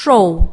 受